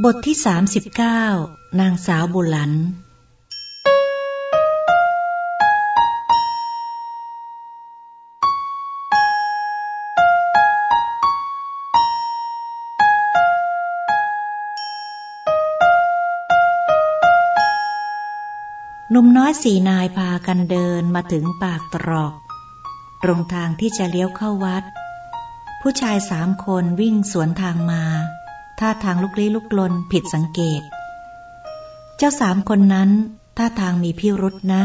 บทที่ 39 นางสาวบุหลันหนุ่มน้อยสี่นายพากันเดินมาถึงปากตรอก ตรงทางที่จะเลี้ยวเข้าวัด ผู้ชายสามคนวิ่งสวนทางมา ท่าทางลุกลี้ลุกลนผิดสังเกต เจ้าสามคนนั้นท่าทางมีพิรุษนะ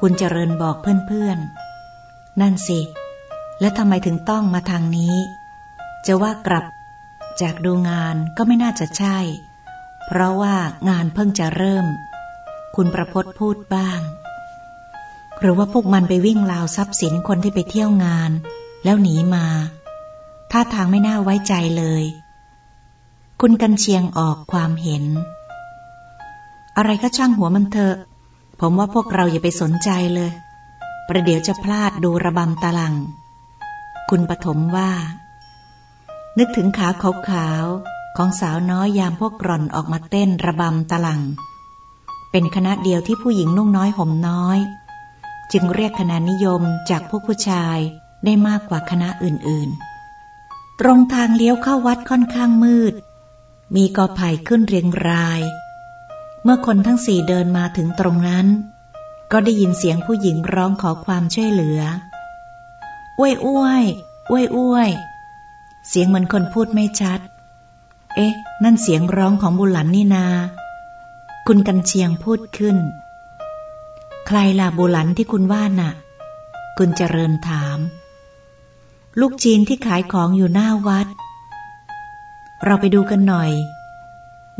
คุณเจริญบอกเพื่อนๆ นั่นสิ และทำไมถึงต้องมาทางนี้ จะว่ากลับจากดูงานก็ไม่น่าจะใช่ เพราะว่างานเพิ่งจะเริ่ม คุณประพศพูดบ้าง หรือว่าพวกมันไปวิ่งราวทรัพย์สินคนที่ไปเที่ยวงาน แล้วหนีมา ท่าทางไม่น่าไว้ใจเลย คุณกันเชียงออกความเห็น อะไรก็ช่างหัวมันเถอะ ผมว่าพวกเราอย่าไปสนใจเลย ประเดี๋ยวจะพลาดดูระบำตะลัง คุณปฐมว่า นึกถึงขาขาวๆของสาวน้อยยามพวกร่อนออกมาเต้นระบำตะลัง เป็นคณะเดียวที่ผู้หญิงนุ่งน้อยห่มน้อย จึงเรียกคะแนนนิยมจากพวกผู้ชายได้มากกว่าคณะอื่นๆ ตรงทางเลี้ยวเข้าวัดค่อนข้างมืด มีกอไผ่ขึ้นเรียงราย เมื่อคนทั้งสี่เดินมาถึงตรงนั้น ก็ได้ยินเสียงผู้หญิงร้องขอความช่วยเหลือ อ้วยอ้วยอ้วยอ้วย เสียงเหมือนคนพูดไม่ชัด เอ๊ะ นั่นเสียงร้องของบุหลันนี่นา คุณกันเชียงพูดขึ้น ใครล่ะบุหลันที่คุณว่าน่ะ คุณเจริญถาม ลูกจีนที่ขายของอยู่หน้าวัด เราไปดูกันหน่อย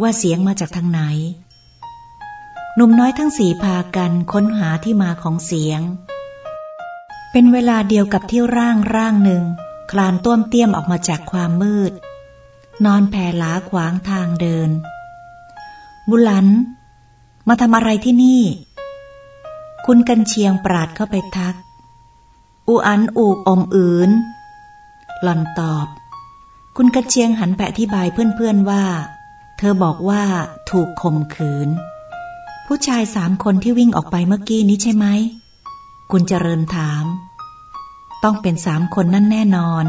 ว่าเสียงมาจากทางไหน หนุ่มน้อยทั้งสี่พากันค้นหาที่มาของเสียง เป็นเวลาเดียวกับที่ร่างร่างหนึ่ง คลานต้วมเตี้ยมออกมาจากความมืด นอนแผ่หลาขวางทางเดิน บุลัน มาทำอะไรที่นี่ คุณกันเชียงปราดเข้าไปทัก อูอันอูกอมอืนหล่อนตอบ คุณกระเชียงหันไปอธิบายเพื่อนๆว่า เธอบอกว่าถูกข่มขืน ผู้ชายสามคนที่วิ่งออกไปเมื่อกี้นี้ใช่ไหม คุณเจริญถาม ต้องเป็นสามคนนั่นแน่นอน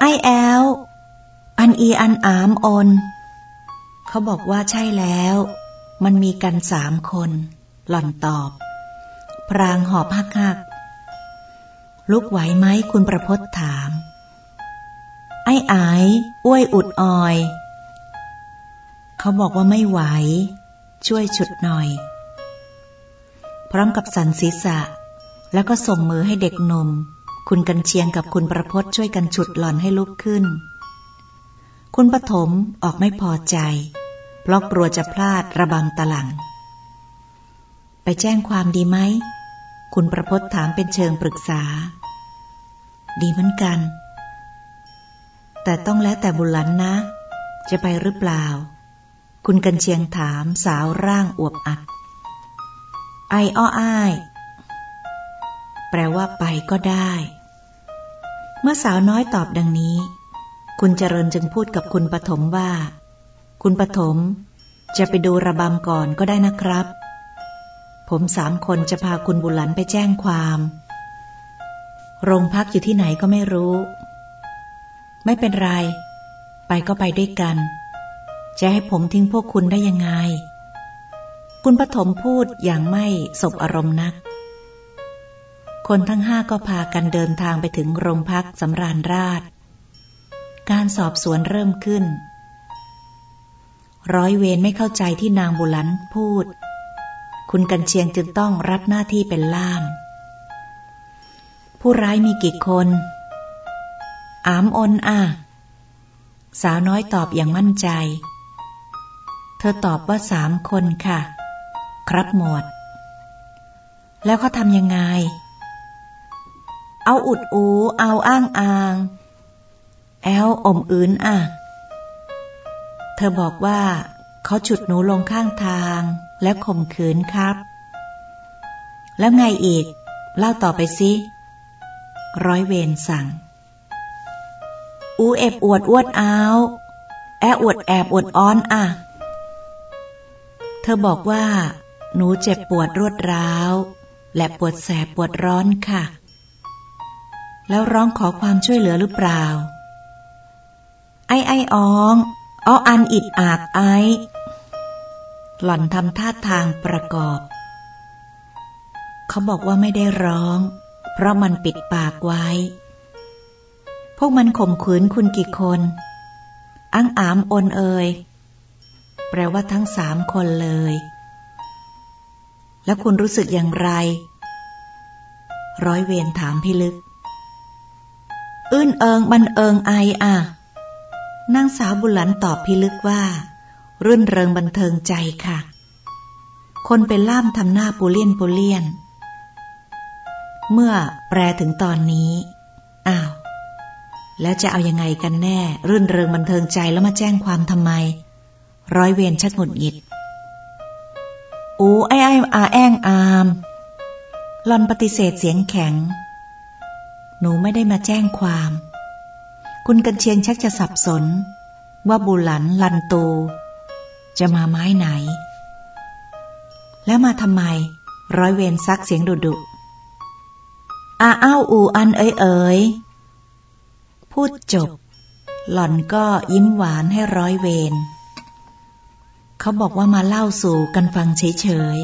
ไอแอล อันอีอันอามอน เขาบอกว่าใช่แล้ว มันมีกันสามคน หล่อนตอบ พรางหอบหักหักลุกไหวไหมคุณประพศถาม ไอ้อายอ้วยอุดออย เขาบอกว่าไม่ไหว ช่วยฉุดหน่อย พร้อมกับสันศีรษะ แล้วก็ส่งมือให้เด็กนม คุณกันเชียงกับคุณประพศช่วยกันฉุดหล่อนให้ลุกขึ้น คุณปฐมออกไม่พอใจ เพราะกลัวจะพลาดระบำตะลัง ไปแจ้งความดีไหม คุณประพศถามเป็นเชิงปรึกษา ดีเหมือนกัน แต่ต้องแล้วแต่บุลันนะ จะไปหรือเปล่า คุณกันเชียงถามสาวร่างอวบอัด ไออ้ออ้าย แปลว่าไปก็ได้ เมื่อสาวน้อยตอบดังนี้ คุณเจริญจึงพูดกับคุณปฐมว่า คุณปฐมจะไปดูระบำก่อนก็ได้นะครับ ผมสามคนจะพาคุณบุหลันไปแจ้งความ โรงพักอยู่ที่ไหนก็ไม่รู้ ไม่เป็นไร ไปก็ไปด้วยกัน จะให้ผมทิ้งพวกคุณได้ยังไง คุณปฐมพูดอย่างไม่สบอารมณ์นัก คนทั้งห้าก็พากันเดินทางไปถึงโรงพักสำราญราช การสอบสวนเริ่มขึ้น ร้อยเวรไม่เข้าใจที่นางบุลันพูด คุณกันเชียงจึงต้องรับหน้าที่เป็นล่าม ผู้ร้ายมีกี่คน อามอนอะ สาวน้อยตอบอย่างมั่นใจ เธอตอบว่าสามคนค่ะ ครับหมดแล้วเขาทำยังไง เอาอุดอู เอาอ้างอาง แอลอมอื่นอะ เธอบอกว่าเขาฉุดหนูลงข้างทางแล้วข่มขืนครับ แล้วไงอีก เล่าต่อไปสิ ร้อยเวรสั่ง อูเอบอวดอวดเอาแออวดแอบอวดอ้อนอะ เธอบอกว่า หนูเจ็บปวดรวดร้าว และปวดแสบปวดร้อนค่ะ แล้วร้องขอความช่วยเหลือหรือเปล่า ไอไอ้อองอ้ออันอิดอาดไอ หล่อนทำท่าทางประกอบ เขาบอกว่าไม่ได้ร้อง เพราะมันปิดปากไว้ พวกมันข่มขืนคุณกี่คนอังอามอนเอยแปลว่าทั้งสามคนเลย แล้วคุณรู้สึกอย่างไร ร้อยเวรถามพี่ลึก อื้นเอิงบันเอิงไออะนางสาวบุหลันตอบพี่ลึกว่า รื่นเริงบันเทิงใจค่ะ คนเป็นล่ามทำหน้าปูเลียนปูเลียน เมื่อแปลถึงตอนนี้ อ้าว แล้วจะเอายังไงกันแน่ รื่นเริงบันเทิงใจแล้วมาแจ้งความทำไม ร้อยเวรชักหงุดหงิดอูไอ้ไอ้อาแองอามหลอนปฏิเสธเสียงแข็ง หนูไม่ได้มาแจ้งความ คุณกันเชียงชักจะสับสน ว่าบุหลันลันตู จะมาไม้ไหน แล้วมาทำไม ร้อยเวรซักเสียงดุดุอาอ้าวอูอันเอ๋ยเอ๋ย พูดจบ หล่อนก็ยิ้มหวานให้ร้อยเวรเขาบอกว่ามาเล่าสู่กันฟังเฉย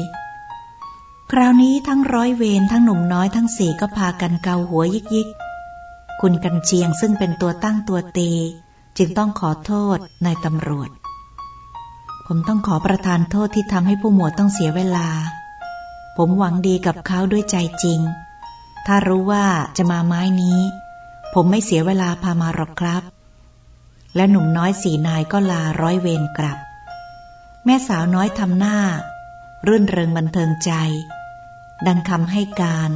ๆ คราวนี้ทั้งร้อยเวรทั้งหนุ่มน้อยทั้งสี่ก็พากันเกาหัวยิกยิกคุณกันเชียงซึ่งเป็นตัวตั้งตัวตี จึงต้องขอโทษนายตำรวจ ผมต้องขอประทานโทษที่ทำให้ผู้หมวดต้องเสียเวลา ผมหวังดีกับเขาด้วยใจจริง ถ้ารู้ว่าจะมาไม้นี้ ผมไม่เสียเวลาพามาหรอกครับ และหนุ่มน้อยสี่นายก็ลาร้อยเวรกลับ แม่สาวน้อยทำหน้า รื่นเริงบันเทิงใจ ดังคำให้การ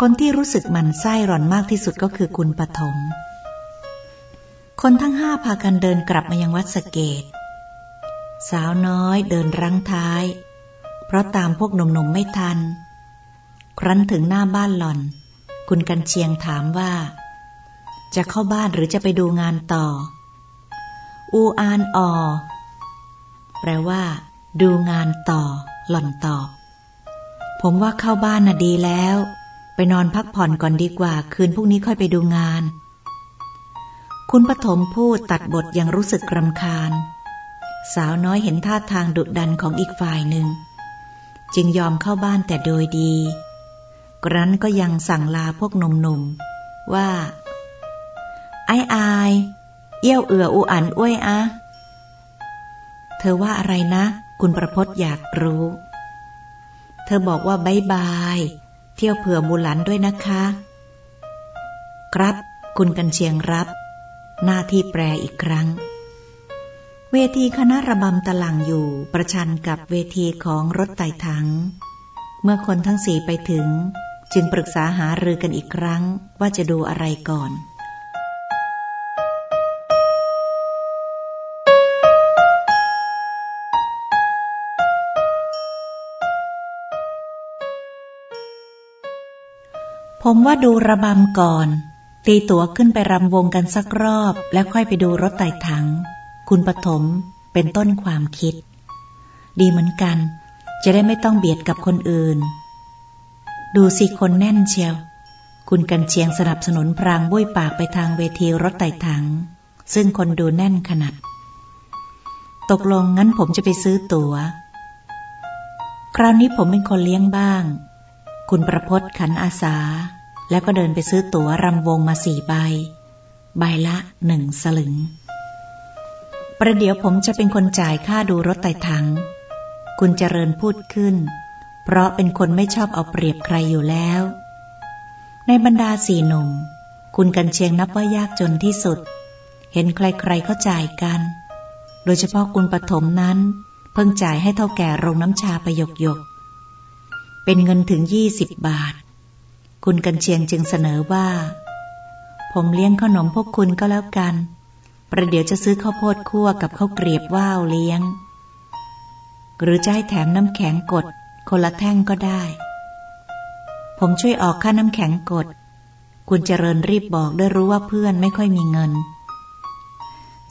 คนที่รู้สึกมันไส้ร่อนมากที่สุดก็คือคุณปฐมคนทั้งห้าพากันเดินกลับมายังวัดสเกต สาวน้อยเดินรังท้าย เพราะตามพวกหนุ่มๆไม่ทัน ครั้นถึงหน้าบ้านหล่อน คุณกันเชียงถามว่า จะเข้าบ้านหรือจะไปดูงานต่อ อูอานออ แปลว่า ดูงานต่อ หล่อนตอบ ผมว่าเข้าบ้านน่ะดีแล้ว ไปนอนพักผ่อนก่อนดีกว่า คืนพรุ่งนี้ค่อยไปดูงาน คุณปฐมพูดตัดบทยังรู้สึกรำคาญ สาวน้อยเห็นท่าทางดุดันของอีกฝ่ายหนึ่ง จึงยอมเข้าบ้านแต่โดยดี กรั้นก็ยังสั่งลาพวกหนุ่มๆ ว่า ไอ้อาย เอี้ยวเอืออูอันอ้วยอะ เธอว่าอะไรนะ คุณประพศอยากรู้ เธอบอกว่าบายบาย เที่ยวเผื่อมูหลันด้วยนะคะ ครับคุณกันเชียงรับ หน้าที่แปลอีกครั้ง เวทีคณะระบำตะลังอยู่ประชันกับเวทีของรถไต่ถัง เมื่อคนทั้งสี่ไปถึง จึงปรึกษาหารือกันอีกครั้งว่าจะดูอะไรก่อนผมว่าดูระบำก่อน ตีตั๋วขึ้นไปรำวงกันสักรอบ แล้วค่อยไปดูรถไต่ถัง คุณปฐมเป็นต้นความคิด ดีเหมือนกัน จะได้ไม่ต้องเบียดกับคนอื่น ดูสิคนแน่นเชียว คุณกันเชียงสนับสนุนพรางบุ้ยปากไปทางเวทีรถไต่ถัง ซึ่งคนดูแน่นขนาด ตกลงงั้นผมจะไปซื้อตัว๋ว คราวนี้ผมเป็นคนเลี้ยงบ้าง คุณประพศขันอาสา แล้วก็เดินไปซื้อตั๋วรำวงมาสี่ใบ ใบละหนึ่งสลึง ประเดี๋ยวผมจะเป็นคนจ่ายค่าดูรถไต่ถัง คุณเจริญพูดขึ้น เพราะเป็นคนไม่ชอบเอาเปรียบใครอยู่แล้ว ในบรรดาสี่หนุ่ม คุณกันเชียงนับว่ายากจนที่สุด เห็นใครๆเขาจ่ายกัน โดยเฉพาะคุณปฐมนั้น เพิ่งจ่ายให้เท่าแก่โรงน้ำชาไปหยกหยก เป็นเงินถึงยี่สิบบาท คุณกันเชียงจึงเสนอว่า ผมเลี้ยงขนมพวกคุณก็แล้วกัน ประเดี๋ยวจะซื้อข้าวโพดคั่วกับข้าวเกรียบว่าวเลี้ยง หรือจะให้แถมน้ำแข็งกด คนละแท่งก็ได้ ผมช่วยออกค่าน้ำแข็งกด คุณเจริญรีบบอกด้วยรู้ว่าเพื่อนไม่ค่อยมีเงิน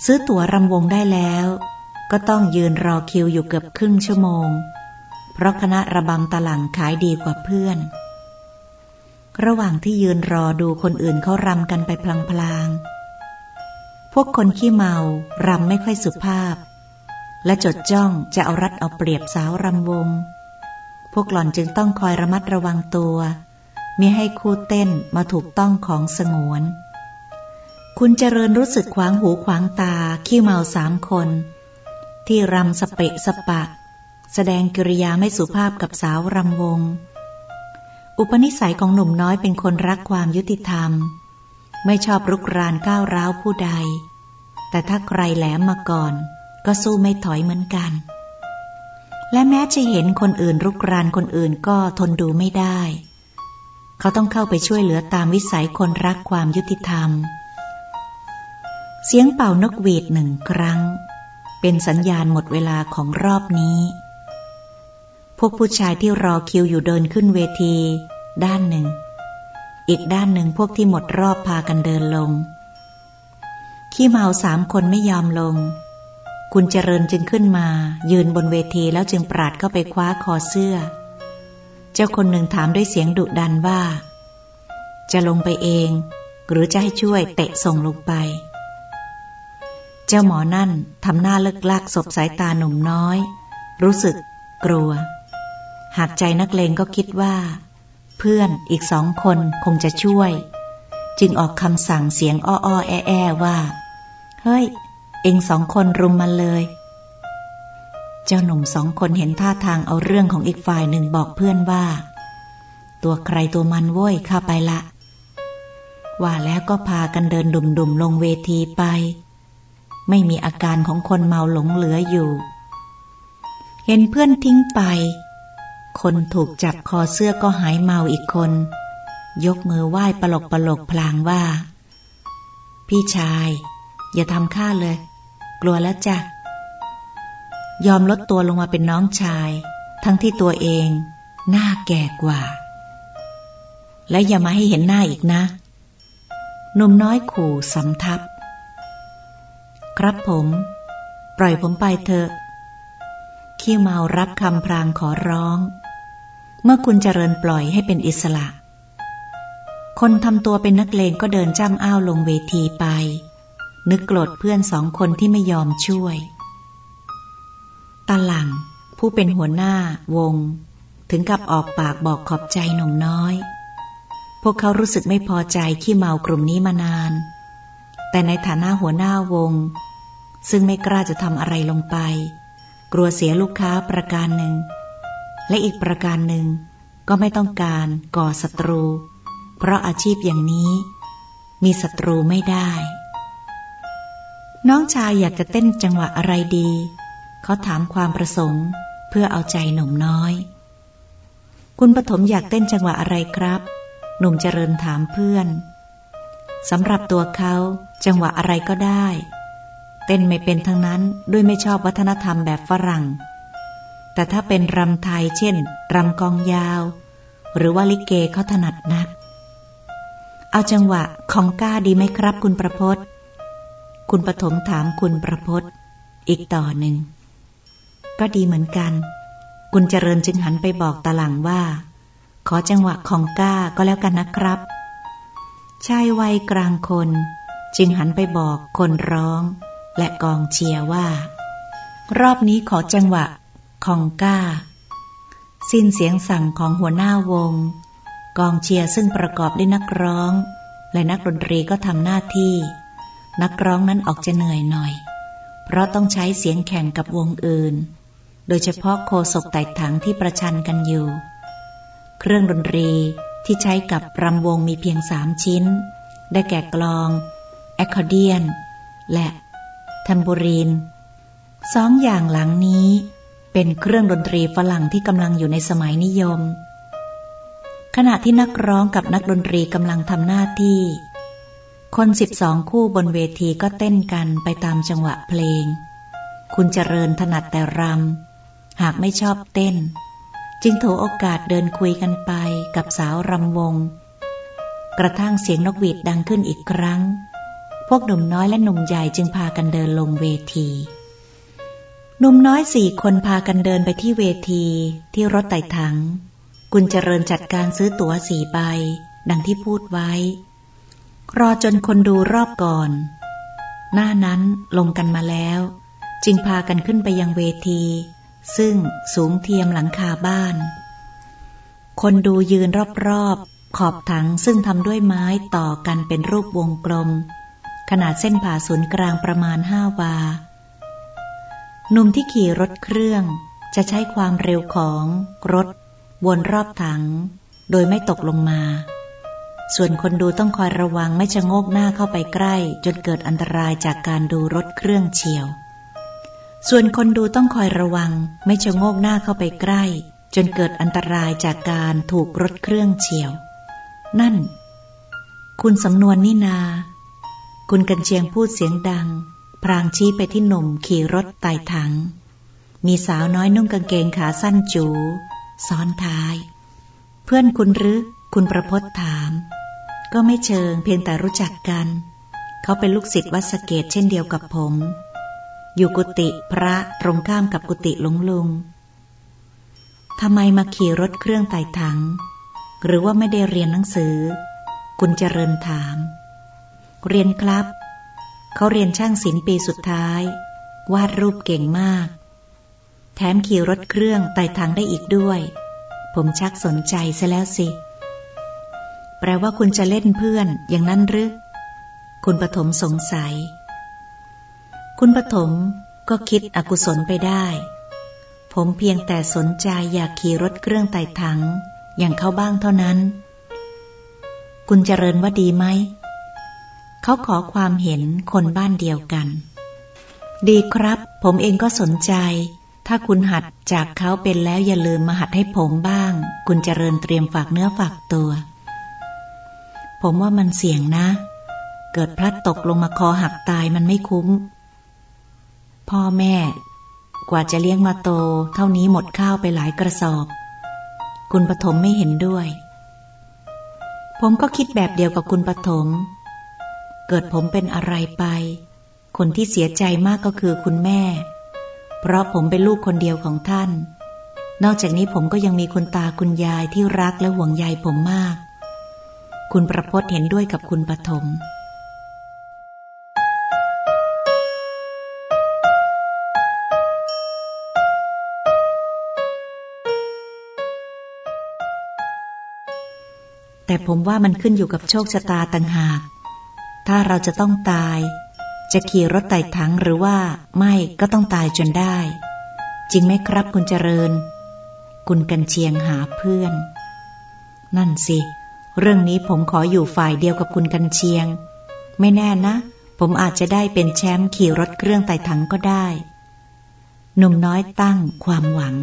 ซื้อตั๋วรำวงได้แล้ว ก็ต้องยืนรอคิวอยู่เกือบครึ่งชั่วโมง เพราะคณะระบำตะหลังขายดีกว่าเพื่อน ระหว่างที่ยืนรอดูคนอื่นเขารำกันไปพลางๆ พวกคนขี้เมารำไม่ค่อยสุภาพและจดจ้องจะเอารัดเอาเปรียบสาวรำวง พวกหล่อนจึงต้องคอยระมัดระวังตัวมิให้คู่เต้นมาถูกต้องของสงวน คุณเจริญรู้สึกขวางหูขวางตา ขี้เมาสามคน ที่รำสเปะสปะ แสดงกิริยาไม่สุภาพกับสาวรำวง อุปนิสัยของหนุ่มน้อยเป็นคนรักความยุติธรรม ไม่ชอบรุกรานก้าวร้าวผู้ใด แต่ถ้าใครแหลมมาก่อน ก็สู้ไม่ถอยเหมือนกัน และแม้จะเห็นคนอื่นรุกรานคนอื่นก็ทนดูไม่ได้ เขาต้องเข้าไปช่วยเหลือตามวิสัยคนรักความยุติธรรม เสียงเป่านกหวีดหนึ่งครั้ง เป็นสัญญาณหมดเวลาของรอบนี้ พวกผู้ชายที่รอคิวอยู่เดินขึ้นเวที ด้านหนึ่ง อีกด้านหนึ่งพวกที่หมดรอบพากันเดินลง ขี้เมาสามคนไม่ยอมลง คุณเจริญจึงขึ้นมา ยืนบนเวทีแล้วจึงปราดเข้าไปคว้าคอเสื้อ เจ้าคนหนึ่งถามด้วยเสียงดุดันว่า จะลงไปเอง หรือจะให้ช่วยเตะส่งลงไป เจ้าหมอนั่นทำหน้าเลิกลักศบสายตาหนุ่มน้อย รู้สึก กลัว หากใจนักเลงก็คิดว่า เพื่อนอีกสองคนคงจะช่วย จึงออกคำสั่งเสียงอ้อๆแอ้ๆว่า เฮ้ย เองสองคนรุมมันเลย เจ้าหนุ่มสองคนเห็นท่าทางเอาเรื่องของอีกฝ่ายหนึ่งบอกเพื่อนว่า ตัวใครตัวมันโว้ยข้าไปละ ว่าแล้วก็พากันเดินดุ่มๆลงเวทีไป ไม่มีอาการของคนเมาหลงเหลืออยู่ เห็นเพื่อนทิ้งไป คนถูกจับคอเสื้อก็หายเมาอีกคน ยกมือไหว้ปลกปลกพลางว่า พี่ชายอย่าทำข้าเลย กลัวแล้วจ้ะ ยอมลดตัวลงมาเป็นน้องชาย ทั้งที่ตัวเองหน้าแก่กว่า และอย่ามาให้เห็นหน้าอีกนะหนุ่มน้อยขู่สำทับ ครับผม ปล่อยผมไปเถอะขี้เมารับคำพรางขอร้อง เมื่อคุณเจริญปล่อยให้เป็นอิสระ คนทำตัวเป็นนักเลงก็เดินจ้ำอ้าวลงเวทีไป นึกโกรธเพื่อนสองคนที่ไม่ยอมช่วยตาหลัง ผู้เป็นหัวหน้าวง ถึงกับออกปากบอกขอบใจหนุ่มน้อย พวกเขารู้สึกไม่พอใจขี้เมากลุ่มนี้มานาน แต่ในฐานะหัวหน้าวง ซึ่งไม่กล้าจะทำอะไรลงไป กลัวเสียลูกค้าประการหนึ่ง และอีกประการหนึ่งก็ไม่ต้องการก่อศัตรู เพราะอาชีพอย่างนี้ มีศัตรูไม่ได้ น้องชายอยากจะเต้นจังหวะอะไรดี เขาถามความประสงค์ เพื่อเอาใจหนุ่มน้อย คุณปฐมอยากเต้นจังหวะอะไรครับ หนุ่มเจริญถามเพื่อนสำหรับตัวเขาจังหวะอะไรก็ได้ เต้นไม่เป็นทั้งนั้นด้วยไม่ชอบวัฒนธรรมแบบฝรั่ง แต่ถ้าเป็นรำไทยเช่นรำกองยาว หรือว่าลิเกเขาถนัดนัก เอาจังหวะของก้าดีไหมครับคุณประพศ คุณปฐมถามคุณประพศอีกต่อหนึ่ง ก็ดีเหมือนกันกุญเจริญจึงหันไปบอกตาหลังว่า ขอจังหวะของก้าก็แล้วกันนะครับ ชายวัยกลางคน จึงหันไปบอกคนร้อง และกองเชียร์ว่า รอบนี้ขอจังหวะของก้า สิ้นเสียงสั่งของหัวหน้าวง กองเชียร์ซึ่งประกอบด้วยนักร้อง และนักดนตรีก็ทำหน้าที่ นักร้องนั้นออกจะเหนื่อยหน่อย เพราะต้องใช้เสียงแข่งกับวงอื่น โดยเฉพาะโคศกไต่ถังที่ประชันกันอยู่ เครื่องดนตรีที่ใช้กับรำวงมีเพียงสามชิ้น ได้แก่กลอง แอคคอเดียน และทัมบูรีนสองอย่างหลังนี้เป็นเครื่องดนตรีฝรั่งที่กำลังอยู่ในสมัยนิยม ขณะที่นักร้องกับนักดนตรีกำลังทำหน้าที่ คนสิบสองคู่บนเวทีก็เต้นกันไปตามจังหวะเพลง คุณเจริญถนัดแต่รำ หากไม่ชอบเต้น จึงโถโอกาสเดินคุยกันไปกับสาวรำวง กระทั่งเสียงนกหวีดดังขึ้นอีกครั้ง พวกหนุ่มน้อยและหนุ่มใหญ่จึงพากันเดินลงเวที หนุ่มน้อยสี่คนพากันเดินไปที่เวทีที่รถไต่ถังกุญเจริญจัดการซื้อตั๋วสี่ใบ ดังที่พูดไว้ รอจนคนดูรอบก่อน หน้านั้นลงกันมาแล้ว จึงพากันขึ้นไปยังเวที ซึ่งสูงเทียมหลังคาบ้าน คนดูยืนรอบๆ ขอบถังซึ่งทำด้วยไม้ต่อกันเป็นรูปวงกลม ขนาดเส้นผ่าศูนย์กลางประมาณห้าวาหนุ่มที่ขี่รถเครื่องจะใช้ความเร็วของรถวนรอบถัง โดยไม่ตกลงมา ส่วนคนดูต้องคอยระวังไม่จะโงกหน้าเข้าไปใกล้ จนเกิดอันตรายจากการดูรถเครื่องเฉียว ส่วนคนดูต้องคอยระวัง ไม่จะโงกหน้าเข้าไปใกล้ จนเกิดอันตรายจากการถูกรถเครื่องเฉียว นั่น คุณสำนวนนี่นา คุณกันเชียงพูดเสียงดัง พรางชี้ไปที่หนุ่มขี่รถไต่ถัง มีสาวน้อยนุ่งกางเกงขาสั้นจู ซ้อนท้าย เพื่อนคุณหรือ คุณประพศถาม ก็ไม่เชิงเพียงแต่รู้จักกัน เขาเป็นลูกศิษย์วัดสเกตเช่นเดียวกับผม อยู่กุฏิพระตรงข้ามกับกุฏิหลวงลุงทำไมมาขี่รถเครื่องไต่ถัง หรือว่าไม่ได้เรียนหนังสือ คุณเจริญถาม เรียนครับ เขาเรียนช่างศิลป์ปีสุดท้าย วาดรูปเก่งมาก แถมขี่รถเครื่องไต่ทางได้อีกด้วย ผมชักสนใจซะแล้วสิ แปลว่าคุณจะเล่นเพื่อน อย่างนั้นหรือ คุณปฐมสงสัย คุณปฐมก็คิดอกุศลไปได้ ผมเพียงแต่สนใจอยากขี่รถเครื่องไต่ถัง อย่างเขาบ้างเท่านั้น คุณเจริญว่าดีไหม เขาขอความเห็นคนบ้านเดียวกัน ดีครับ ผมเองก็สนใจ ถ้าคุณหัดจากเขาเป็นแล้วอย่าลืมมาหัดให้ผมบ้าง คุณเจริญเตรียมฝากเนื้อฝากตัว ผมว่ามันเสี่ยงนะ เกิดพลัดตกลงมาคอหักตายมันไม่คุ้ม พ่อแม่ กว่าจะเลี้ยงมาโต เท่านี้หมดข้าวไปหลายกระสอบ คุณปฐมไม่เห็นด้วย ผมก็คิดแบบเดียวกับคุณปฐม เกิดผมเป็นอะไรไป คนที่เสียใจมากก็คือคุณแม่ เพราะผมเป็นลูกคนเดียวของท่าน นอกจากนี้ผมก็ยังมีคุณตาคุณยายที่รักและห่วงใยผมมาก คุณประพจน์เห็นด้วยกับคุณปฐมแต่ผมว่ามันขึ้นอยู่กับโชคชะตาต่างหาก ถ้าเราจะต้องตาย จะขี่รถไต่ถังหรือว่าไม่ก็ต้องตายจนได้ จริงไหมครับคุณเจริญ คุณกันเชียงหาเพื่อน นั่นสิ เรื่องนี้ผมขออยู่ฝ่ายเดียวกับคุณกันเชียง ไม่แน่นะ ผมอาจจะได้เป็นแชมป์ขี่รถเครื่องไต่ถังก็ได้ หนุ่มน้อยตั้งความหวัง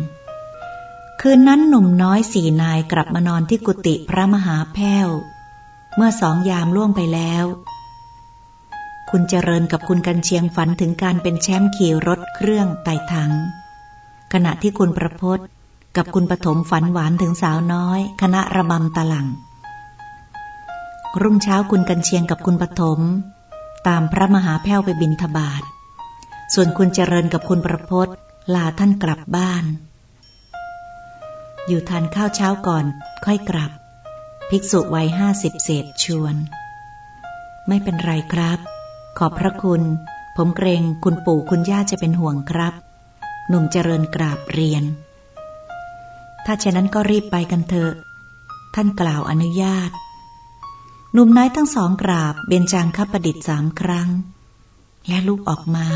คืนนั้นหนุ่มน้อยสี่นายกลับมานอนที่กุฏิพระมหาแพ้ว เมื่อสองยามล่วงไปแล้ว คุณเจริญกับคุณกันเชียงฝันถึงการเป็นแชมป์ขี่รถเครื่องไต่ถัง ขณะที่คุณประพศกับคุณปฐมฝันหวานถึงสาวน้อย คณะระบำตะลัง รุ่งเช้าคุณกันเชียงกับคุณปฐมตามพระมหาแพ้วไปบินทบาท ส่วนคุณเจริญกับคุณประพศลาท่านกลับบ้าน อยู่ทานข้าวเช้าก่อนค่อยกลับ ภิกษุวัยห้าสิบเศษชวน ไม่เป็นไรครับ ขอบพระคุณ ผมเกรงคุณปู่คุณย่าจะเป็นห่วงครับ หนุ่มเจริญกราบเรียน ถ้าเช่นนั้นก็รีบไปกันเถอะ ท่านกล่าวอนุญาต หนุ่มน้อยทั้งสองกราบเบญจางคประดิษฐ์สามครั้ง และลูกออกมา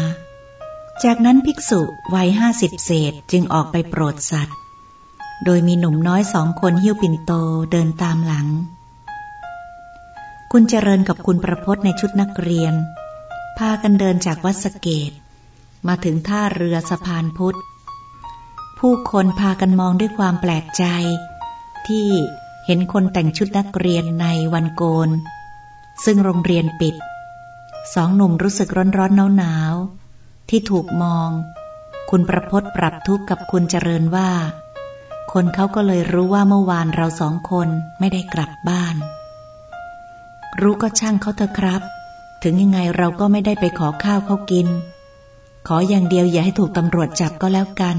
จากนั้นภิกษุวัยห้าสิบเศษจึงออกไปโปรดสัตว์ โดยมีหนุ่มน้อยสองคนหิ้วปิ่นโตเดินตามหลัง คุณเจริญกับคุณประพจน์ในชุดนักเรียน พากันเดินจากวัดสเกต มาถึงท่าเรือสะพานพุทธ ผู้คนพากันมองด้วยความแปลกใจที่ เห็นคนแต่งชุดนักเรียนในวันโกน ซึ่งโรงเรียนปิด สองหนุ่มรู้สึกร้อนร้อนหนาวหนาวที่ถูกมอง คุณประพศปรับทุกข์กับคุณเจริญว่า คนเขาก็เลยรู้ว่าเมื่อวานเราสองคนไม่ได้กลับบ้าน รู้ก็ช่างเขาเถอะครับ ถึงยังไงเราก็ไม่ได้ไปขอข้าวเขากิน ขออย่างเดียวอย่าให้ถูกตำรวจจับก็แล้วกัน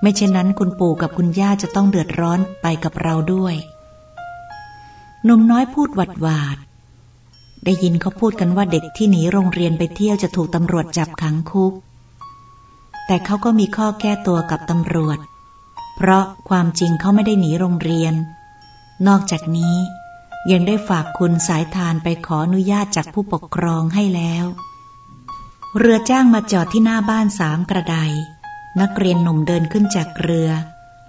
ไม่เช่นนั้นคุณปู่กับคุณย่าจะต้องเดือดร้อนไปกับเราด้วย นุ่มน้อยพูดหวัดหวาด ได้ยินเขาพูดกันว่าเด็กที่หนีโรงเรียนไปเที่ยวจะถูกตำรวจจับขังคุก แต่เขาก็มีข้อแก้ตัวกับตำรวจ เพราะความจริงเขาไม่ได้หนีโรงเรียน นอกจากนี้ยังได้ฝากคุณสายทานไปขออนุญาตจากผู้ปกครองให้แล้ว เรือจ้างมาจอดที่หน้าบ้านสามกระได นักเรียนหนุ่มเดินขึ้นจากเรือ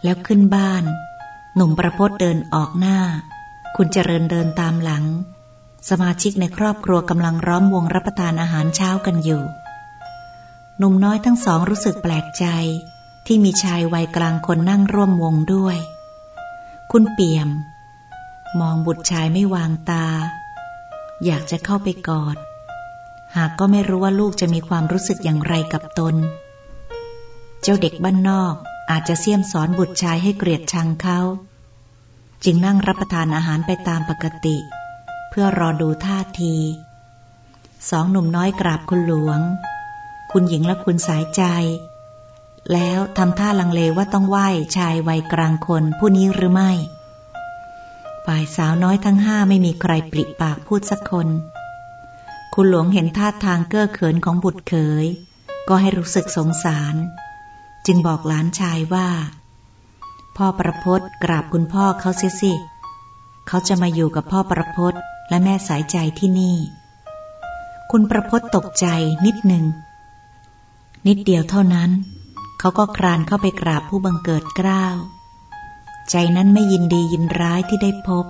แล้วขึ้นบ้าน หนุ่มประพศเดินออกหน้า คุณเจริญเดินตามหลัง สมาชิกในครอบครัวกำลังร้อมวงรับประทานอาหารเช้ากันอยู่ หนุ่มน้อยทั้งสองรู้สึกแปลกใจที่มีชายวัยกลางคนนั่งร่วมวงด้วย คุณเปี่ยม มองบุตรชายไม่วางตา อยากจะเข้าไปกอด หากก็ไม่รู้ว่าลูกจะมีความรู้สึกอย่างไรกับตน เจ้าเด็กบ้านนอกอาจจะเสี่ยมสอนบุตรชายให้เกลียดชังเขา จึงนั่งรับประทานอาหารไปตามปกติ เพื่อรอดูท่าที สองหนุ่มน้อยกราบคุณหลวง คุณหญิงและคุณสายใจ แล้วทำท่าลังเลว่าต้องไหว้ชายวัยกลางคนผู้นี้หรือไม่ ฝ่ายสาวน้อยทั้งห้าไม่มีใครปริปากพูดสักคน คุณหลวงเห็นท่าทางเก้อเขินของบุตรเขย ก็ให้รู้สึกสงสาร จึงบอกหลานชายว่า พ่อประพศกราบคุณพ่อเขาเสียสิ เขาจะมาอยู่กับพ่อประพศและแม่สายใจที่นี่ คุณประพศตกใจนิดหนึ่ง นิดเดียวเท่านั้น เขาก็ครานเข้าไปกราบผู้บังเกิดเกล้า ใจนั้นไม่ยินดียินร้ายที่ได้พบ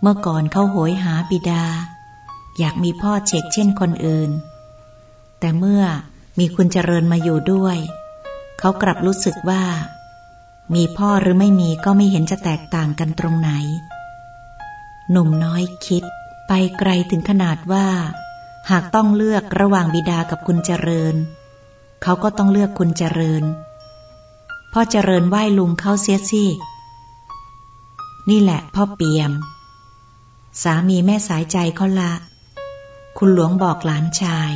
เมื่อก่อนเขาโหยหาบิดา อยากมีพ่อเชกเช่นคนอื่น แต่เมื่อมีคุณเจริญมาอยู่ด้วย เขากลับรู้สึกว่า มีพ่อหรือไม่มีก็ไม่เห็นจะแตกต่างกันตรงไหน หนุ่มน้อยคิดไปไกลถึงขนาดว่า หากต้องเลือกระหว่างบิดากับคุณเจริญ เขาก็ต้องเลือกคุณเจริญ พ่อเจริญไหว้ลุงเขาเสียสินี่แหละพ่อเปียม สามีแม่สายใจเขาละ คุณหลวงบอกหลานชาย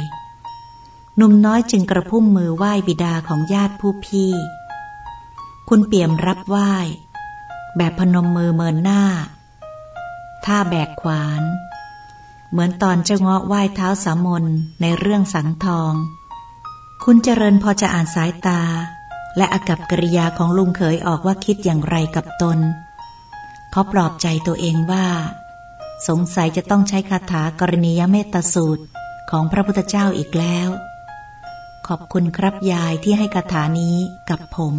หนุ่มน้อยจึงกระพุ่มมือไหว้บิดาของญาติผู้พี่ คุณเปี่ยมรับไหว้ แบบพนมมือเมินหน้า ท่าแบกขวาน เหมือนตอนเจ้าเงาะไหว้เท้าสามนในเรื่องสังทอง คุณเจริญพอจะอ่านสายตา และอากับกริยาของลุงเขยออกว่าคิดอย่างไรกับตน เขาปลอบใจตัวเองว่า สงสัยจะต้องใช้คาถากรณียเมตสูตรของพระพุทธเจ้าอีกแล้ว ขอบคุณครับยายที่ให้คาถานี้กับผม